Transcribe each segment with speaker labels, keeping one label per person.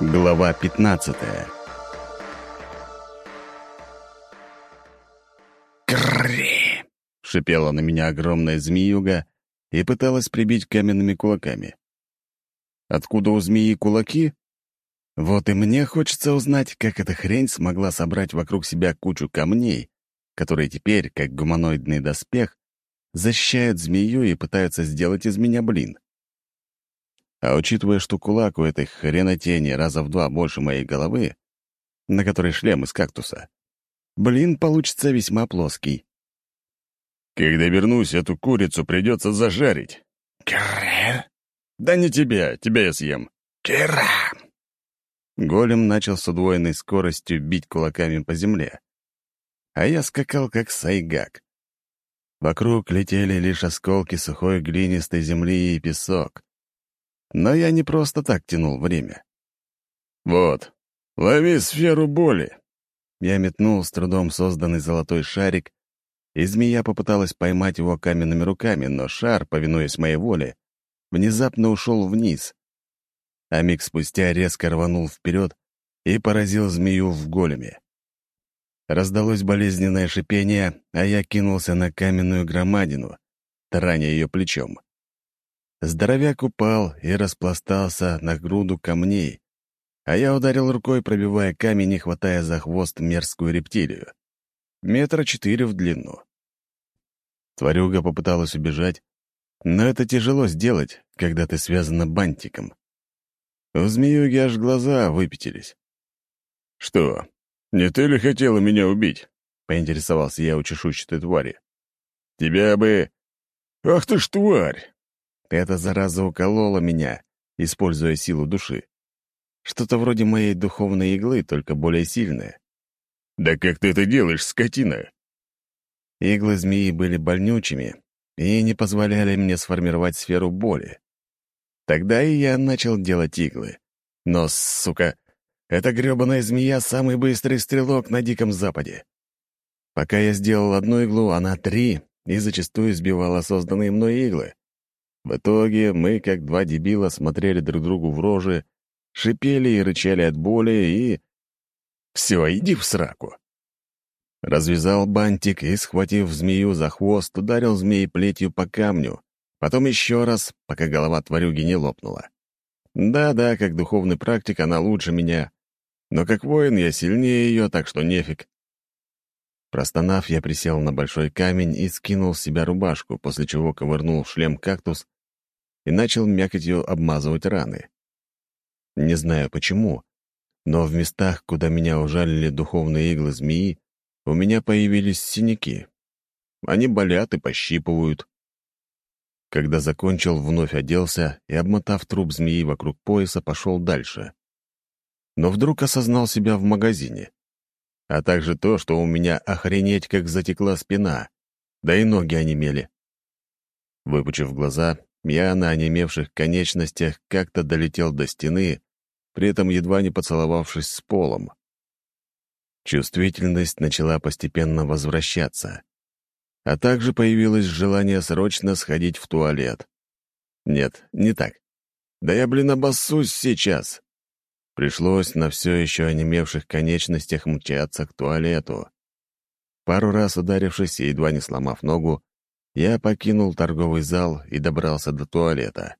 Speaker 1: Глава 15
Speaker 2: «Крррри!»
Speaker 1: — шипела на меня огромная змеюга и пыталась прибить каменными кулаками. Откуда у змеи кулаки? Вот и мне хочется узнать, как эта хрень смогла собрать вокруг себя кучу камней, которые теперь, как гуманоидный доспех, защищают змею и пытаются сделать из меня блин. А учитывая, что кулак у этой хренотени раза в два больше моей головы, на которой шлем из кактуса, блин получится весьма плоский.
Speaker 2: «Когда вернусь, эту курицу придется зажарить».
Speaker 1: «Крррр!»
Speaker 2: «Да не тебя, тебя я съем».
Speaker 1: «Кира!» Голем начал с удвоенной скоростью бить кулаками по земле. А я скакал, как сайгак. Вокруг летели лишь осколки сухой глинистой земли и песок. Но я не просто так тянул время.
Speaker 2: «Вот, лови сферу боли!»
Speaker 1: Я метнул с трудом созданный золотой шарик, и змея попыталась поймать его каменными руками, но шар, повинуясь моей воле, внезапно ушел вниз. А миг спустя резко рванул вперед и поразил змею в големе. Раздалось болезненное шипение, а я кинулся на каменную громадину, тараня ее плечом. Здоровяк упал и распластался на груду камней, а я ударил рукой, пробивая камень и хватая за хвост мерзкую рептилию. Метра четыре в длину. Тварюга попыталась убежать, но это тяжело сделать, когда ты связана бантиком. У змеюги аж глаза выпятились.
Speaker 2: «Что, не ты ли хотела меня убить?»
Speaker 1: — поинтересовался я у чешуйчатой твари.
Speaker 2: «Тебя бы... Ах ты ж тварь!»
Speaker 1: Эта зараза уколола меня, используя силу души. Что-то вроде моей духовной иглы, только более сильная.
Speaker 2: «Да как ты это делаешь, скотина?»
Speaker 1: Иглы змеи были больнючими и не позволяли мне сформировать сферу боли. Тогда и я начал делать иглы. Но, сука, эта грёбаная змея — самый быстрый стрелок на Диком Западе. Пока я сделал одну иглу, она три, и зачастую сбивала созданные мной иглы. В итоге мы, как два дебила, смотрели друг другу в рожи, шипели и рычали от боли, и... Все, иди в сраку. Развязал бантик и, схватив змею за хвост, ударил змеи плетью по камню, потом еще раз, пока голова тварюги не лопнула. Да-да, как духовный практик она лучше меня, но как воин я сильнее ее, так что нефиг. Простонав, я присел на большой камень и скинул с себя рубашку, после чего ковырнул шлем кактус и начал мякотью обмазывать раны. Не знаю почему, но в местах, куда меня ужалили духовные иглы змеи, у меня появились синяки. Они болят и пощипывают. Когда закончил, вновь оделся и, обмотав труп змеи вокруг пояса, пошел дальше. Но вдруг осознал себя в магазине а также то, что у меня охренеть как затекла спина, да и ноги онемели. Выпучив глаза, я на онемевших конечностях как-то долетел до стены, при этом едва не поцеловавшись с полом. Чувствительность начала постепенно возвращаться, а также появилось желание срочно сходить в туалет. Нет, не так. Да я, блин, обоссусь сейчас. Пришлось на все еще онемевших конечностях мчаться к туалету. Пару раз ударившись и едва не сломав ногу, я покинул торговый зал и добрался до туалета.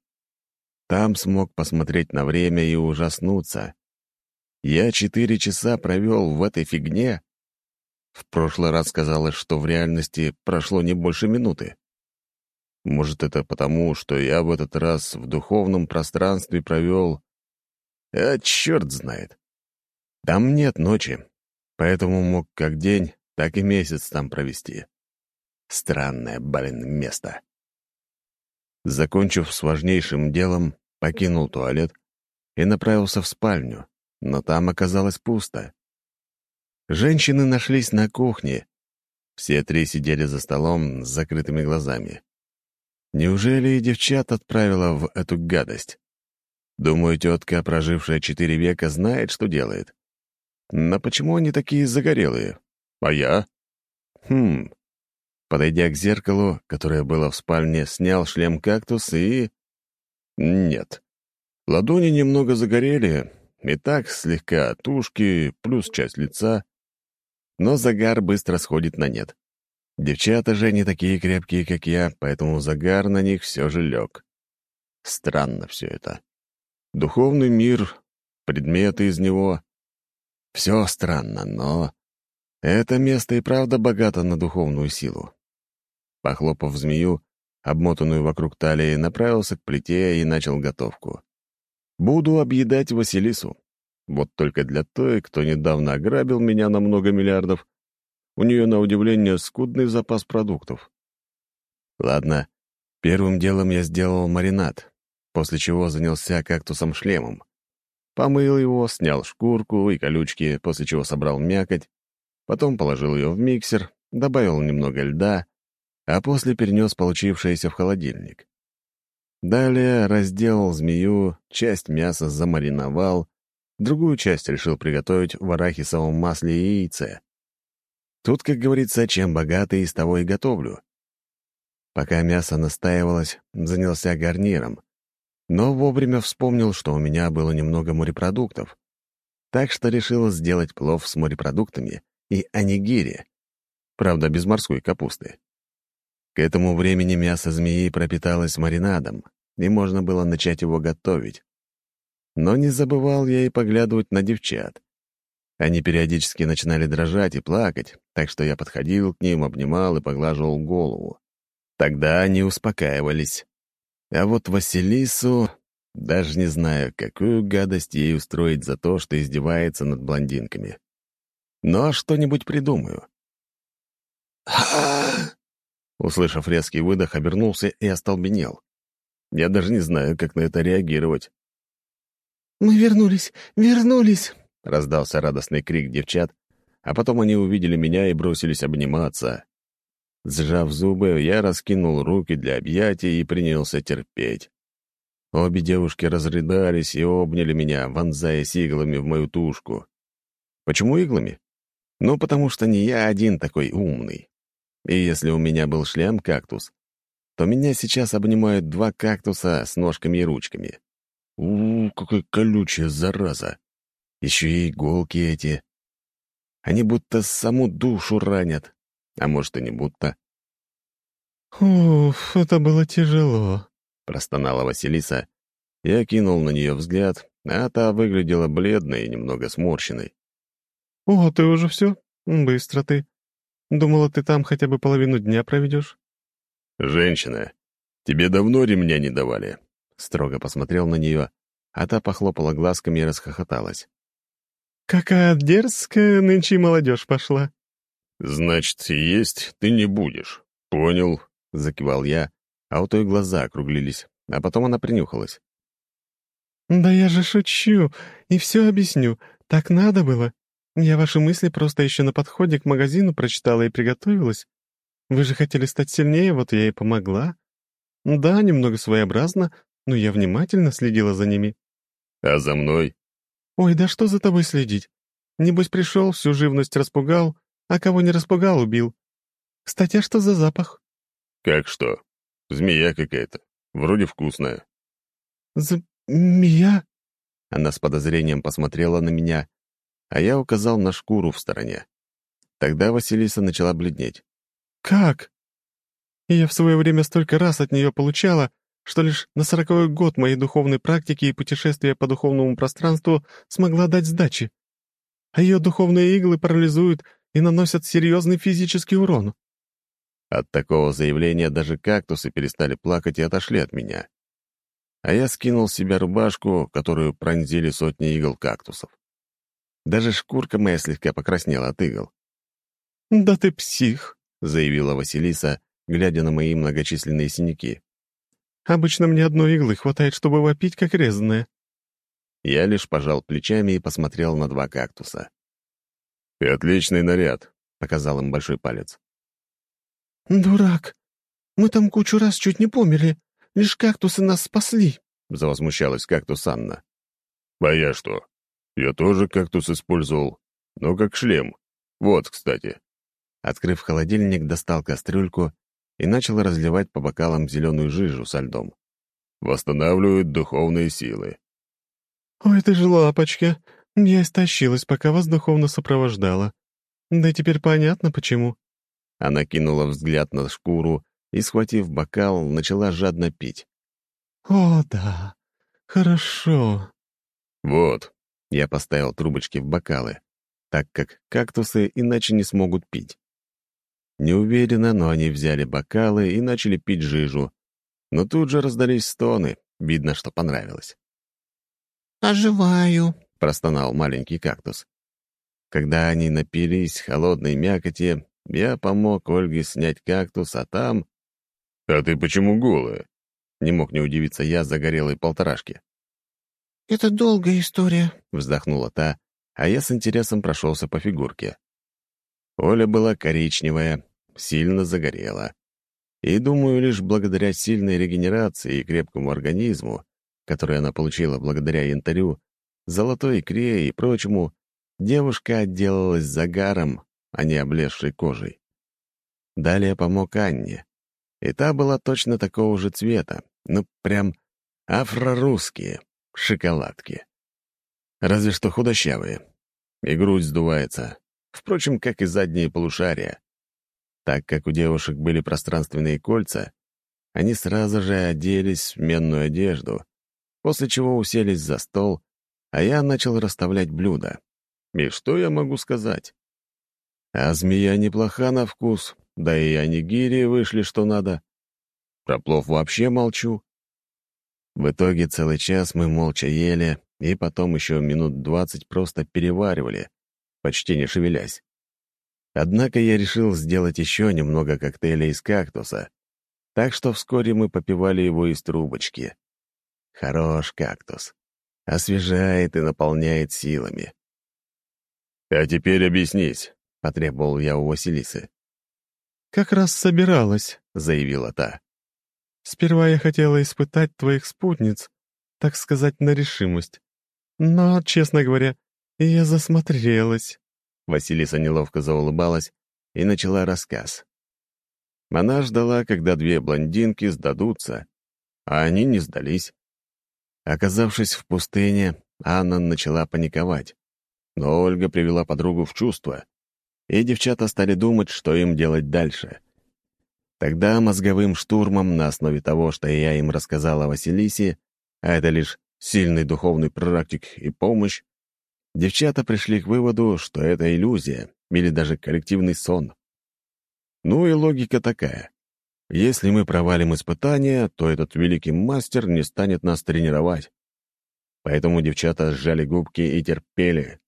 Speaker 1: Там смог посмотреть на время и ужаснуться. Я четыре часа провел в этой фигне. В прошлый раз казалось, что в реальности прошло не больше минуты. Может, это потому, что я в этот раз в духовном пространстве провел а черт знает. Там нет ночи, поэтому мог как день, так и месяц там провести. Странное, блин, место. Закончив с важнейшим делом, покинул туалет и направился в спальню, но там оказалось пусто. Женщины нашлись на кухне. Все три сидели за столом с закрытыми глазами. Неужели и девчат отправила в эту гадость? Думаю, тетка, прожившая четыре века, знает, что делает. Но почему они такие загорелые? А я? Хм. Подойдя к зеркалу, которое было в спальне, снял шлем кактус и... Нет. Ладони немного загорели, и так слегка тушки, плюс часть лица. Но загар быстро сходит на нет. Девчата же не такие крепкие, как я, поэтому загар на них все же лег. Странно все это. Духовный мир, предметы из него — все странно, но это место и правда богато на духовную силу. Похлопав змею, обмотанную вокруг талии, направился к плите и начал готовку. Буду объедать Василису. Вот только для той, кто недавно ограбил меня на много миллиардов, у нее, на удивление, скудный запас продуктов. Ладно, первым делом я сделал маринад, после чего занялся кактусом-шлемом. Помыл его, снял шкурку и колючки, после чего собрал мякоть, потом положил ее в миксер, добавил немного льда, а после перенес получившееся в холодильник. Далее разделал змею, часть мяса замариновал, другую часть решил приготовить в арахисовом масле и яйце. Тут, как говорится, чем богатый, из того и готовлю. Пока мясо настаивалось, занялся гарниром, но вовремя вспомнил, что у меня было немного морепродуктов, так что решил сделать плов с морепродуктами и анигири, правда, без морской капусты. К этому времени мясо змеи пропиталось маринадом, и можно было начать его готовить. Но не забывал я и поглядывать на девчат. Они периодически начинали дрожать и плакать, так что я подходил к ним, обнимал и поглаживал голову. Тогда они успокаивались. А вот Василису... Даже не знаю, какую гадость ей устроить за то, что издевается над блондинками. Но что-нибудь придумаю. Услышав резкий выдох, обернулся и остолбенел. Я даже не знаю, как на это реагировать.
Speaker 3: «Мы вернулись! Вернулись!»
Speaker 1: — раздался радостный крик девчат, а потом они увидели меня и бросились обниматься. Сжав зубы, я раскинул руки для объятий и принялся терпеть. Обе девушки разрыдались и обняли меня, вонзаясь иглами в мою тушку. Почему иглами? Ну, потому что не я один такой умный. И если у меня был шлем-кактус, то меня сейчас обнимают два кактуса с ножками и ручками. у, -у какая колючая зараза! Еще и иголки эти. Они будто саму душу ранят. А может, и не будто.
Speaker 3: «Уф, это было тяжело», —
Speaker 1: простонала Василиса. Я кинул на нее взгляд, а та выглядела бледной и немного сморщенной.
Speaker 3: «О, ты уже все? Быстро ты. Думала, ты там хотя бы половину дня проведешь?»
Speaker 1: «Женщина, тебе давно ремня не давали?» Строго посмотрел на нее, а та похлопала глазками и расхохоталась.
Speaker 3: «Какая дерзкая нынче молодежь пошла!»
Speaker 1: «Значит, есть ты не будешь. Понял», — закивал я, а у той глаза округлились, а потом она принюхалась.
Speaker 3: «Да я же шучу и все объясню. Так надо было. Я ваши мысли просто еще на подходе к магазину прочитала и приготовилась. Вы же хотели стать сильнее, вот я и помогла. Да, немного своеобразно, но я внимательно следила за ними.
Speaker 1: А за мной?
Speaker 3: Ой, да что за тобой следить? Небось, пришел, всю живность распугал, а кого не распугал, убил. Кстати, а что за запах?
Speaker 1: Как что? Змея какая-то. Вроде вкусная.
Speaker 3: Змея?
Speaker 1: Она с подозрением посмотрела на меня, а я указал на шкуру в стороне. Тогда Василиса начала бледнеть.
Speaker 3: «Как?» «Я в свое время столько раз от нее получала, что лишь на сороковой год моей духовной практики и путешествия по духовному пространству смогла дать сдачи. А ее духовные иглы парализуют и наносят серьезный физический урон».
Speaker 1: От такого заявления даже кактусы перестали плакать и отошли от меня. А я скинул с себя рубашку, которую пронзили сотни игл кактусов. Даже шкурка моя слегка покраснела от игл.
Speaker 3: «Да ты псих!»
Speaker 1: — заявила Василиса, глядя на мои многочисленные синяки.
Speaker 3: «Обычно мне одной иглы хватает, чтобы вопить, как резаная».
Speaker 1: Я лишь пожал плечами и посмотрел на два кактуса. «Отличный наряд», — показал им большой палец.
Speaker 3: «Дурак! Мы там кучу раз чуть не померли. Лишь кактусы нас спасли», —
Speaker 1: завозмущалась кактус Анна. «А я что? Я тоже кактус использовал, но как шлем. Вот, кстати». Открыв холодильник, достал кастрюльку и начал разливать по бокалам зеленую жижу со льдом. Восстанавливают духовные силы.
Speaker 3: «Ой, ты же лапочка! Я истощилась, пока вас духовно сопровождала. Да теперь понятно, почему».
Speaker 1: Она кинула взгляд на шкуру и, схватив бокал, начала жадно пить.
Speaker 3: «О, да, хорошо».
Speaker 1: «Вот», — я поставил трубочки в бокалы, так как кактусы иначе не смогут пить. Неуверенно, но они взяли бокалы и начали пить жижу. Но тут же раздались стоны, видно, что понравилось.
Speaker 3: «Оживаю», —
Speaker 1: простонал маленький кактус. Когда они напились холодной мякоти, я помог Ольге снять кактус, а там... «А ты почему голая?» — не мог не удивиться я загорелой полторашки.
Speaker 3: «Это долгая история», —
Speaker 1: вздохнула та, а я с интересом прошелся по фигурке. Оля была коричневая, сильно загорела. И, думаю, лишь благодаря сильной регенерации и крепкому организму, который она получила благодаря янтарю, золотой икре и прочему, девушка отделалась загаром, а не облезшей кожей. Далее помог Анне. И та была точно такого же цвета, ну, прям афрорусские шоколадки. Разве что худощавые. И грудь сдувается. Впрочем, как и задние полушария. Так как у девушек были пространственные кольца, они сразу же оделись в сменную одежду, после чего уселись за стол, а я начал расставлять блюда. И что я могу сказать? А змея неплоха на вкус, да и анигири вышли что надо. Про плов вообще молчу. В итоге целый час мы молча ели, и потом еще минут двадцать просто переваривали, почти не шевелясь. Однако я решил сделать еще немного коктейля из кактуса, так что вскоре мы попивали его из трубочки. Хорош кактус. Освежает и наполняет силами. «А теперь объяснись», — потребовал я у Василисы.
Speaker 3: «Как раз собиралась», — заявила та. «Сперва я хотела испытать твоих спутниц, так сказать, на решимость. Но, честно говоря, я засмотрелась.
Speaker 1: Василиса неловко заулыбалась и начала рассказ. Она ждала, когда две блондинки сдадутся, а они не сдались. Оказавшись в пустыне, Анна начала паниковать. Но Ольга привела подругу в чувство, и девчата стали думать, что им делать дальше. Тогда мозговым штурмом на основе того, что я им рассказала о Василисе, а это лишь сильный духовный практик и помощь, девчата пришли к выводу, что это иллюзия или даже коллективный сон. Ну и логика такая. Если мы провалим испытание, то этот великий мастер не станет нас тренировать. Поэтому девчата сжали губки и терпели.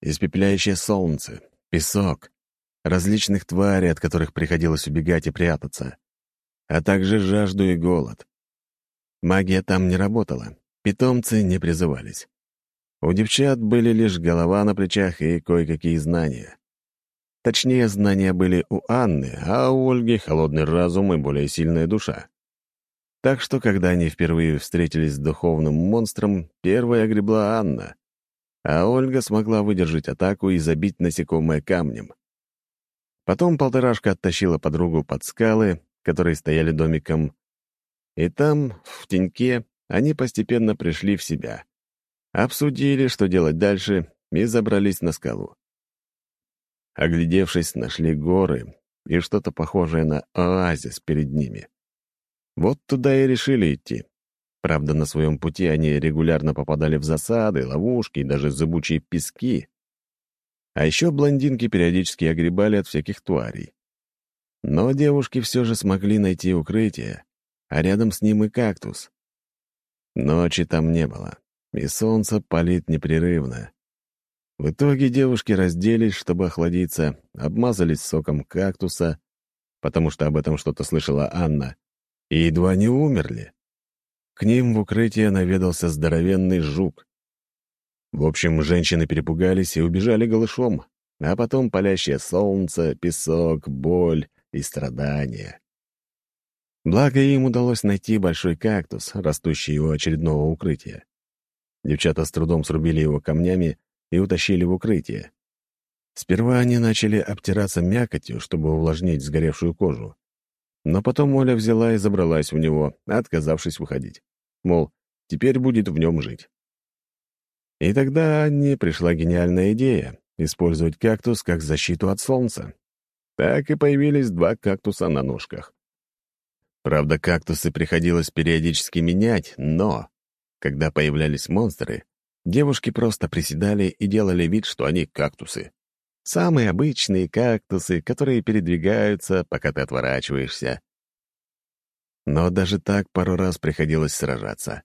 Speaker 1: Испепеляющее солнце, песок, различных тварей, от которых приходилось убегать и прятаться, а также жажду и голод. Магия там не работала, питомцы не призывались. У девчат были лишь голова на плечах и кое-какие знания. Точнее, знания были у Анны, а у Ольги холодный разум и более сильная душа. Так что, когда они впервые встретились с духовным монстром, первой огребла Анна, а Ольга смогла выдержать атаку и забить насекомое камнем. Потом полторашка оттащила подругу под скалы, которые стояли домиком, и там, в теньке, они постепенно пришли в себя. Обсудили, что делать дальше, и забрались на скалу. Оглядевшись, нашли горы и что-то похожее на оазис перед ними. Вот туда и решили идти. Правда, на своем пути они регулярно попадали в засады, ловушки и даже зыбучие пески. А еще блондинки периодически огребали от всяких тварей. Но девушки все же смогли найти укрытие, а рядом с ним и кактус. Ночи там не было и солнце палит непрерывно. В итоге девушки разделись, чтобы охладиться, обмазались соком кактуса, потому что об этом что-то слышала Анна, и едва не умерли. К ним в укрытие наведался здоровенный жук. В общем, женщины перепугались и убежали голышом, а потом палящее солнце, песок, боль и страдания. Благо им удалось найти большой кактус, растущий у очередного укрытия. Девчата с трудом срубили его камнями и утащили в укрытие. Сперва они начали обтираться мякотью, чтобы увлажнить сгоревшую кожу. Но потом Оля взяла и забралась в него, отказавшись выходить. Мол, теперь будет в нем жить. И тогда Анне пришла гениальная идея — использовать кактус как защиту от солнца. Так и появились два кактуса на ножках. Правда, кактусы приходилось периодически менять, но, когда появлялись монстры, девушки просто приседали и делали вид, что они кактусы. Самые обычные кактусы, которые передвигаются, пока ты отворачиваешься. Но даже так пару раз приходилось сражаться.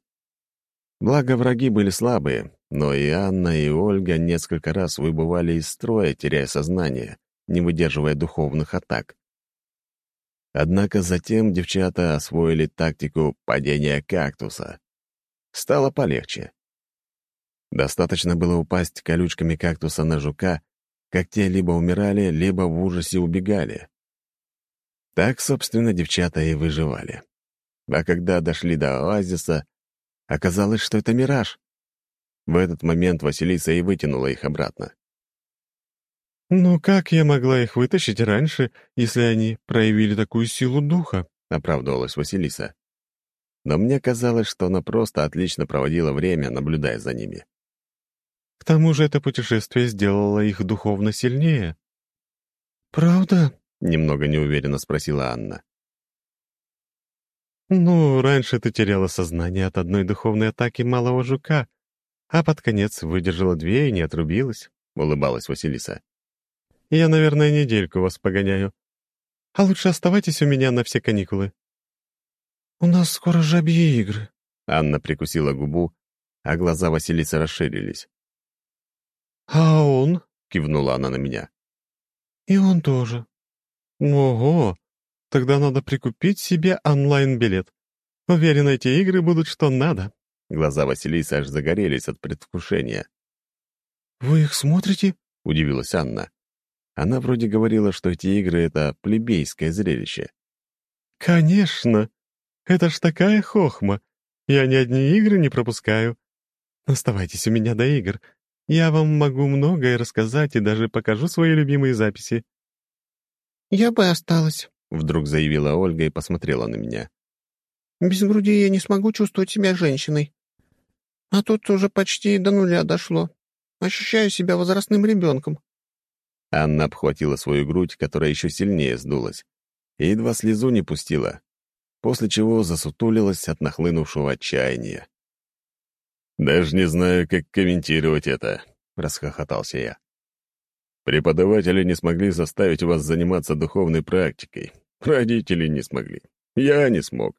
Speaker 1: Благо, враги были слабые, но и Анна, и Ольга несколько раз выбывали из строя, теряя сознание, не выдерживая духовных атак. Однако затем девчата освоили тактику падения кактуса. Стало полегче. Достаточно было упасть колючками кактуса на жука, как те либо умирали, либо в ужасе убегали. Так, собственно, девчата и выживали. А когда дошли до оазиса, оказалось, что это мираж. В этот момент Василиса и вытянула их обратно.
Speaker 3: «Ну как я могла их вытащить раньше, если они проявили такую силу духа?»
Speaker 1: — оправдывалась Василиса. Но мне казалось, что она просто отлично проводила время, наблюдая за ними.
Speaker 3: К тому же это путешествие сделало их духовно сильнее. «Правда?» — немного неуверенно спросила Анна. «Ну, раньше ты теряла сознание от одной духовной атаки малого жука, а под конец выдержала две и не отрубилась», — улыбалась Василиса. «Я, наверное, недельку вас погоняю. А лучше оставайтесь у меня на все каникулы». «У нас скоро жабьи игры», —
Speaker 1: Анна прикусила губу, а глаза Василисы расширились.
Speaker 3: «А он?» — кивнула она на меня. «И он тоже». «Ого! Тогда надо прикупить себе онлайн-билет. Уверен, эти игры будут что надо».
Speaker 1: Глаза Василисы аж загорелись от предвкушения.
Speaker 3: «Вы их смотрите?»
Speaker 1: — удивилась Анна. Она вроде говорила, что эти игры — это плебейское зрелище.
Speaker 3: «Конечно! Это ж такая хохма! Я ни одни игры не пропускаю. Оставайтесь у меня до игр. Я вам могу многое рассказать и даже покажу свои любимые записи».
Speaker 4: «Я бы осталась», —
Speaker 1: вдруг заявила Ольга и посмотрела на меня.
Speaker 4: «Без груди я не смогу чувствовать себя женщиной. А тут уже почти до нуля дошло. Ощущаю себя возрастным ребенком».
Speaker 1: Анна обхватила свою грудь, которая еще сильнее сдулась, и едва слезу не пустила, после чего засутулилась от нахлынувшего отчаяния. «Даже не знаю, как комментировать это», — расхохотался я. «Преподаватели не смогли заставить вас заниматься духовной практикой. Родители не смогли. Я не смог.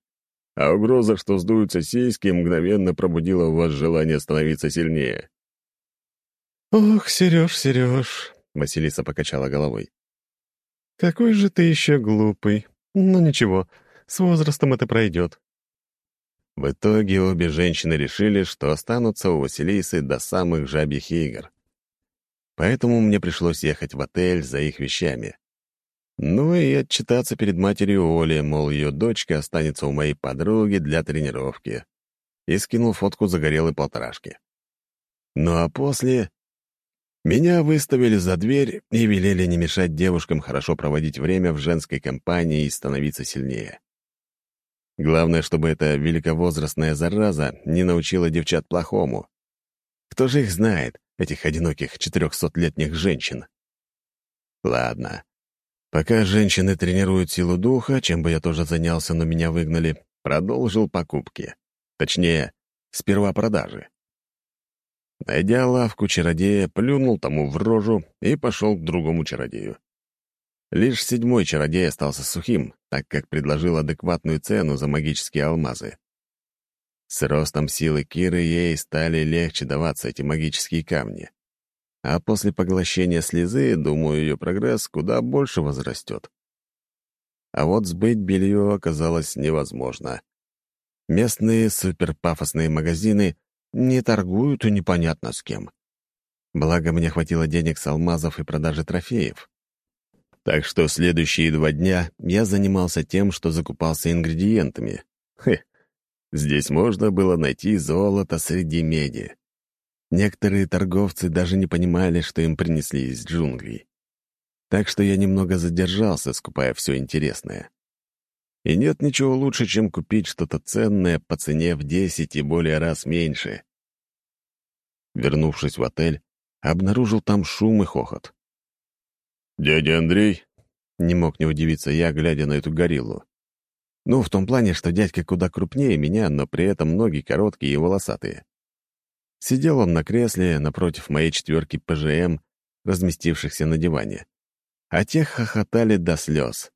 Speaker 1: А угроза, что сдуются сиськи, мгновенно пробудила в вас желание становиться сильнее».
Speaker 3: «Ох, Сереж, Сереж», Василиса покачала головой. «Какой же ты еще глупый. Ну ничего, с возрастом это пройдет».
Speaker 1: В итоге обе женщины решили, что останутся у Василисы до самых жабьих игр. Поэтому мне пришлось ехать в отель за их вещами. Ну и отчитаться перед матерью Оли, мол, ее дочка останется у моей подруги для тренировки. И скинул фотку загорелой полторашки. Ну а после меня выставили за дверь и велели не мешать девушкам хорошо проводить время в женской компании и становиться сильнее. Главное, чтобы эта великовозрастная зараза не научила девчат плохому. Кто же их знает, этих одиноких четырехсотлетних женщин? Ладно. Пока женщины тренируют силу духа, чем бы я тоже занялся, но меня выгнали, продолжил покупки. Точнее, сперва продажи. Найдя лавку чародея, плюнул тому в рожу и пошел к другому чародею. Лишь седьмой чародей остался сухим, так как предложил адекватную цену за магические алмазы. С ростом силы Киры ей стали легче даваться эти магические камни. А после поглощения слезы, думаю, ее прогресс куда больше возрастет. А вот сбыть белье оказалось невозможно. Местные суперпафосные магазины не торгуют и непонятно с кем. Благо, мне хватило денег с алмазов и продажи трофеев. Так что следующие два дня я занимался тем, что закупался ингредиентами. Хе, здесь можно было найти золото среди меди. Некоторые торговцы даже не понимали, что им принесли из джунглей. Так что я немного задержался, скупая все интересное. И нет ничего лучше, чем купить что-то ценное по цене в 10 и более раз меньше. Вернувшись в отель, обнаружил там шум и хохот.
Speaker 2: «Дядя Андрей?»
Speaker 1: — не мог не удивиться я, глядя на эту гориллу. Ну, в том плане, что дядька куда крупнее меня, но при этом ноги короткие и волосатые. Сидел он на кресле напротив моей четверки ПЖМ, разместившихся на диване. А те хохотали до слез.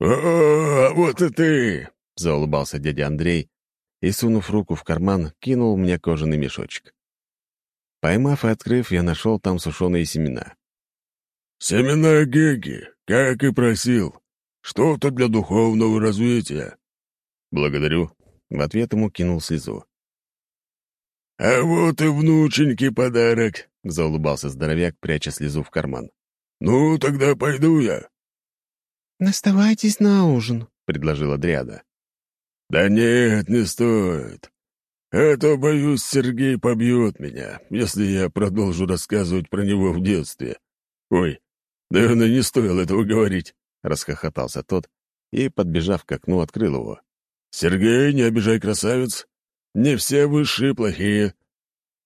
Speaker 2: «О, вот и ты!»
Speaker 1: — заулыбался дядя Андрей и, сунув руку в карман, кинул мне кожаный мешочек. Поймав и открыв, я нашел там сушеные семена.
Speaker 2: «Семена геги, как и просил. Что-то для духовного развития».
Speaker 1: «Благодарю». В ответ ему кинул слезу.
Speaker 2: «А вот и внученький подарок», —
Speaker 1: заулыбался здоровяк, пряча слезу в карман.
Speaker 2: «Ну, тогда пойду я».
Speaker 3: «Оставайтесь на ужин», —
Speaker 1: предложила Дриада.
Speaker 2: «Да нет, не стоит. А то, боюсь, Сергей побьет меня, если я продолжу рассказывать про него в детстве. Ой, наверное, не стоило этого говорить», — расхохотался тот и, подбежав к окну, открыл его. «Сергей, не обижай красавец. Не все высшие плохие».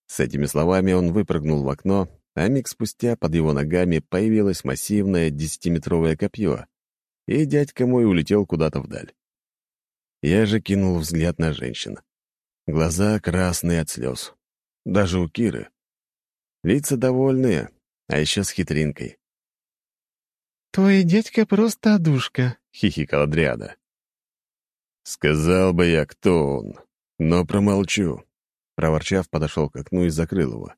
Speaker 1: С этими словами он выпрыгнул в окно, а миг спустя под его ногами появилось массивное десятиметровое копье, и дядька мой улетел куда-то вдаль. Я же кинул взгляд на женщин. Глаза красные от слез. Даже у Киры. Лица довольные, а еще с хитринкой.
Speaker 3: «Твой дядька просто одушка», —
Speaker 1: хихикала Дриада. Сказал бы я, кто он, но промолчу. Проворчав, подошел к окну и закрыл его.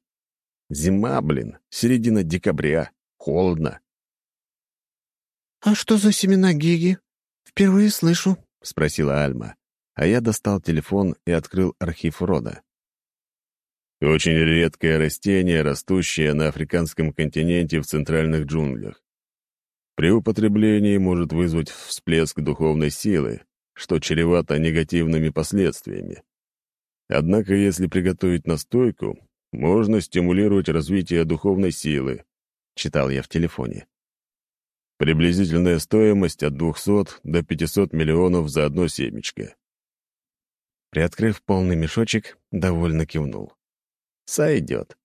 Speaker 1: Зима, блин, середина декабря, холодно.
Speaker 4: «А что за семена гиги? Впервые слышу», —
Speaker 1: спросила Альма, а я достал телефон и открыл архив рода. Очень редкое растение, растущее на африканском континенте в центральных джунглях. При употреблении может вызвать всплеск духовной силы, что чревато негативными последствиями. Однако, если приготовить настойку, можно стимулировать развитие духовной силы, читал я в телефоне. Приблизительная стоимость от 200 до 500 миллионов за одно семечко. Приоткрыв полный мешочек, довольно кивнул. Сойдет.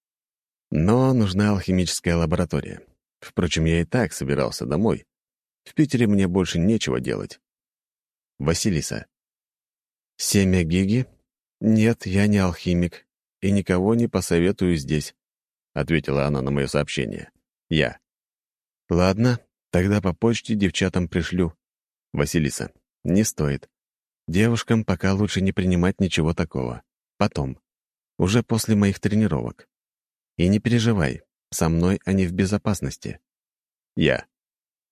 Speaker 1: Но нужна алхимическая лаборатория. Впрочем, я и так собирался домой. В Питере мне больше нечего делать. Василиса. Семя гиги? Нет, я не алхимик и никого не посоветую здесь, ответила она на мое сообщение. Я. Ладно, тогда по почте девчатам пришлю. Василиса. Не стоит. Девушкам пока лучше не принимать ничего такого. Потом. Уже после моих тренировок. И не переживай, со мной они в безопасности. Я.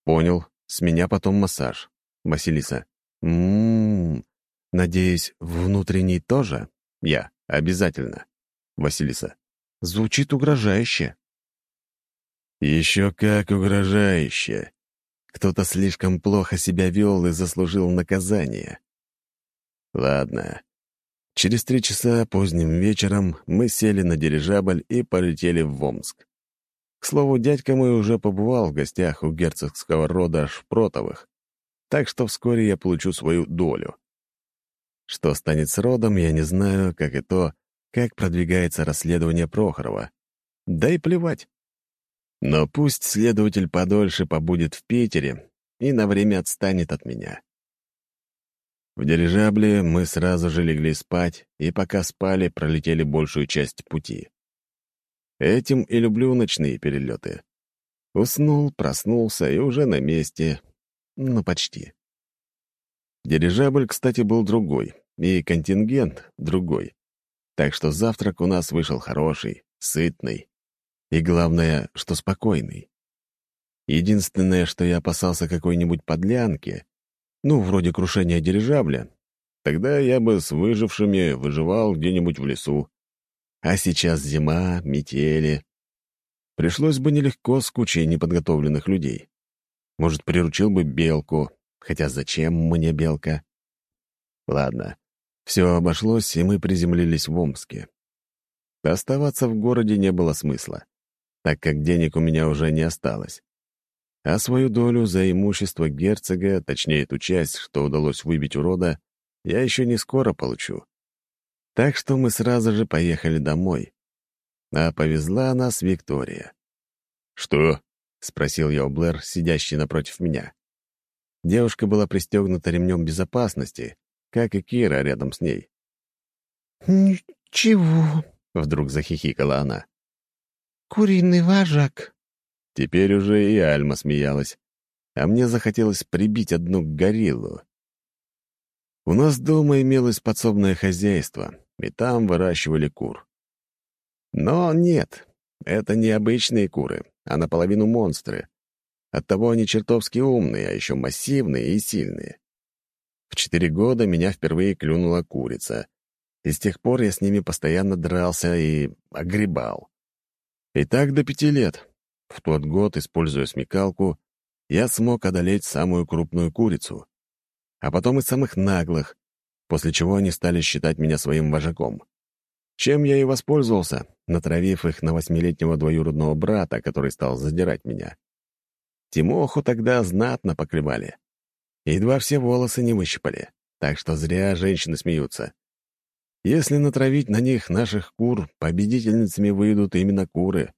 Speaker 1: Понял. С меня потом массаж. Василиса. Ммм. Надеюсь, внутренний тоже? Я. Обязательно. Василиса. Звучит угрожающе. Еще как угрожающе. Кто-то слишком плохо себя вел и заслужил наказание. Ладно. Через три часа поздним вечером мы сели на дирижабль и полетели в Омск. К слову, дядька мой уже побывал в гостях у герцогского рода Шпротовых, так что вскоре я получу свою долю. Что станет с родом, я не знаю, как и то, как продвигается расследование Прохорова. Да и плевать. Но пусть следователь подольше побудет в Питере и на время отстанет от меня. В дирижабле мы сразу же легли спать, и пока спали, пролетели большую часть пути. Этим и люблю ночные перелеты. Уснул, проснулся и уже на месте. Ну, почти. Дирижабль, кстати, был другой, и контингент другой. Так что завтрак у нас вышел хороший, сытный. И главное, что спокойный. Единственное, что я опасался какой-нибудь подлянки, ну, вроде крушения дирижабля, тогда я бы с выжившими выживал где-нибудь в лесу. А сейчас зима, метели. Пришлось бы нелегко с кучей неподготовленных людей. Может, приручил бы белку, хотя зачем мне белка? Ладно, все обошлось, и мы приземлились в Омске. Оставаться в городе не было смысла, так как денег у меня уже не осталось а свою долю за имущество герцога, точнее ту часть, что удалось выбить у рода, я еще не скоро получу. Так что мы сразу же поехали домой. а повезла нас Виктория.
Speaker 2: «Что?»
Speaker 1: — спросил я у Блэр, сидящей напротив меня. Девушка была пристегнута ремнем безопасности, как и Кира рядом с ней.
Speaker 4: «Ничего», —
Speaker 1: вдруг захихикала она.
Speaker 4: «Куриный вожак».
Speaker 1: Теперь уже и Альма смеялась, а мне захотелось прибить одну гориллу. У нас дома имелось подсобное хозяйство, и там выращивали кур. Но нет, это не обычные куры, а наполовину монстры. Оттого они чертовски умные, а еще массивные и сильные. В четыре года меня впервые клюнула курица, и с тех пор я с ними постоянно дрался и огребал. И так до пяти лет. В тот год, используя смекалку, я смог одолеть самую крупную курицу, а потом и самых наглых, после чего они стали считать меня своим вожаком. Чем я и воспользовался, натравив их на восьмилетнего двоюродного брата, который стал задирать меня. Тимоху тогда знатно поклевали. Едва все волосы не выщипали, так что зря женщины смеются. Если натравить на них наших кур, победительницами выйдут именно куры.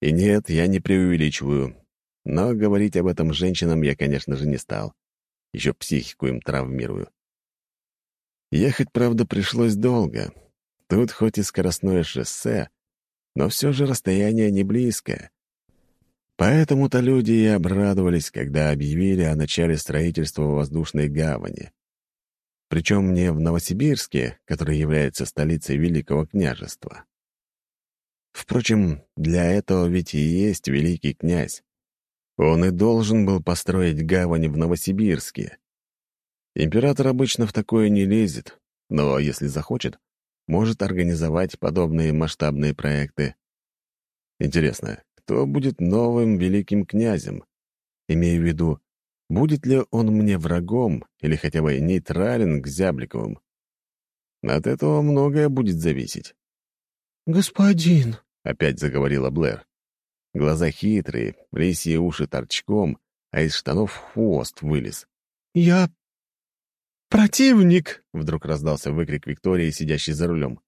Speaker 1: И нет, я не преувеличиваю. Но говорить об этом женщинам я, конечно же, не стал. Еще психику им травмирую. Ехать, правда, пришлось долго. Тут хоть и скоростное шоссе, но все же расстояние не близкое. Поэтому-то люди и обрадовались, когда объявили о начале строительства воздушной гавани причем не в Новосибирске, который является столицей Великого княжества. Впрочем, для этого ведь и есть великий князь. Он и должен был построить гавань в Новосибирске. Император обычно в такое не лезет, но если захочет, может организовать подобные масштабные проекты. Интересно, кто будет новым великим князем? Имею в виду, Будет ли он мне врагом или хотя бы нейтрален к Зябликовым? От этого многое будет зависеть.
Speaker 4: «Господин», —
Speaker 1: опять заговорила Блэр. Глаза хитрые, лисьи уши торчком, а из штанов хвост вылез.
Speaker 4: «Я... противник!»
Speaker 1: — вдруг раздался выкрик Виктории, сидящей за рулем.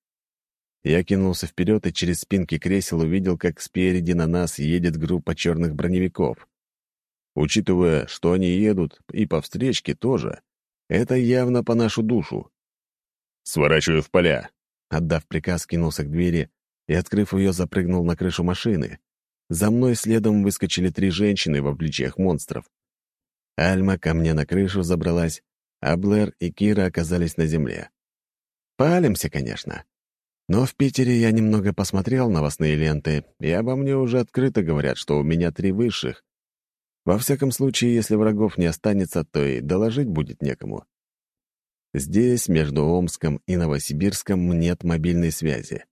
Speaker 1: Я кинулся вперед и через спинки кресел увидел, как спереди на нас едет группа черных броневиков. Учитывая, что они едут, и по встречке тоже, это явно по нашу душу. «Сворачиваю в поля!» Отдав приказ, кинулся к двери и, открыв ее, запрыгнул на крышу машины. За мной следом выскочили три женщины в обличьях монстров. Альма ко мне на крышу забралась, а Блэр и Кира оказались на земле. Палимся, конечно. Но в Питере я немного посмотрел новостные ленты, и обо мне уже открыто говорят, что у меня три высших, во всяком случае, если врагов не останется, то и доложить будет некому. Здесь, между Омском и Новосибирском, нет мобильной связи.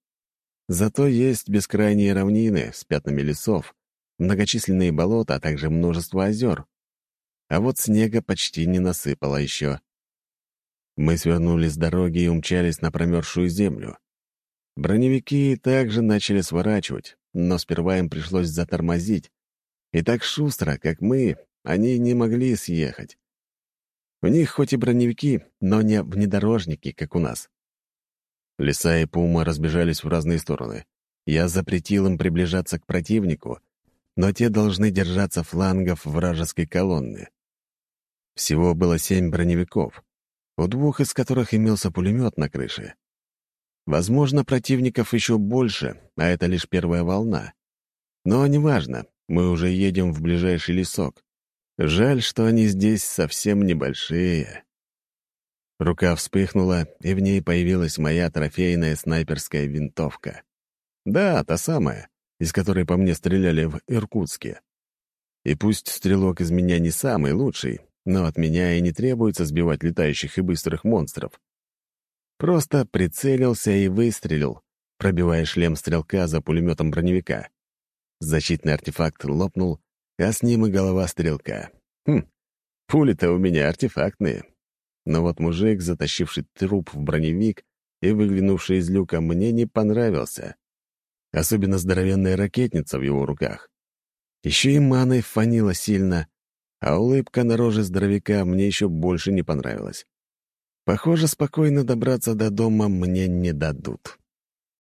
Speaker 1: Зато есть бескрайние равнины с пятнами лесов, многочисленные болота, а также множество озер. А вот снега почти не насыпало еще. Мы свернули с дороги и умчались на промерзшую землю. Броневики также начали сворачивать, но сперва им пришлось затормозить, и так шустро, как мы, они не могли съехать. У них хоть и броневики, но не внедорожники, как у нас. Лиса и Пума разбежались в разные стороны. Я запретил им приближаться к противнику, но те должны держаться флангов вражеской колонны. Всего было семь броневиков, у двух из которых имелся пулемет на крыше. Возможно, противников еще больше, а это лишь первая волна. Но неважно, мы уже едем в ближайший лесок. Жаль, что они здесь совсем небольшие. Рука вспыхнула, и в ней появилась моя трофейная снайперская винтовка. Да, та самая, из которой по мне стреляли в Иркутске. И пусть стрелок из меня не самый лучший, но от меня и не требуется сбивать летающих и быстрых монстров. Просто прицелился и выстрелил, пробивая шлем стрелка за пулеметом броневика. Защитный артефакт лопнул, а с ним и голова стрелка. Хм, пули-то у меня артефактные. Но вот мужик, затащивший труп в броневик и выглянувший из люка, мне не понравился. Особенно здоровенная ракетница в его руках. Еще и маной фанила сильно, а улыбка на роже здоровяка мне еще больше не понравилась. Похоже, спокойно добраться до дома мне не дадут.